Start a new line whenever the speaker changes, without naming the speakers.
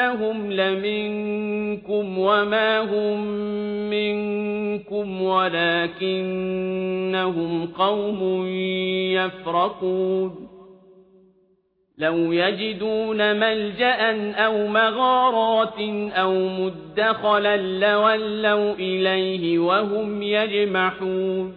إنهم لمنكم وما هم منكم ولكنهم قوم يفرقون لو يجدون ملجأ أو مغارات أو مدخلا لولوا إليه وهم يجمحون